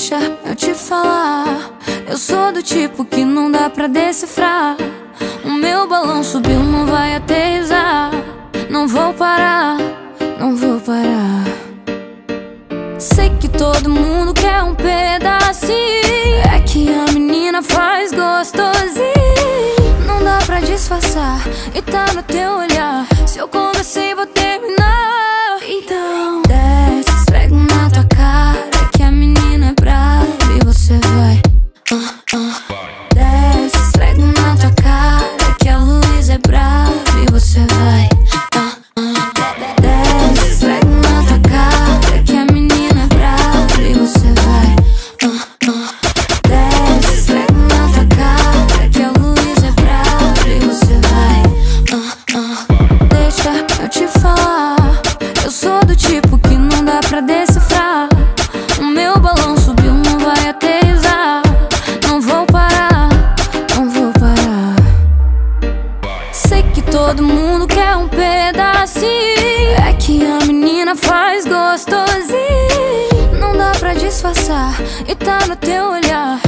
deixa eu te falar. Eu sou do tipo que não dá pra decifrar. O meu balão subiu, não vai aterrizar. Não vou parar, não vou parar. Sei que todo mundo quer um pedacinho. É que a menina faz gostosinho. Não dá pra disfarçar e tá no teu olhar. Se eu conversei, decifrar. O meu balão subiu, não vai aterrissar. Não vou parar, não vou parar. Sei que todo mundo quer um pedacinho. É que a menina faz gostosinho. Não dá pra disfarçar, e tá no teu olhar.